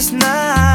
this night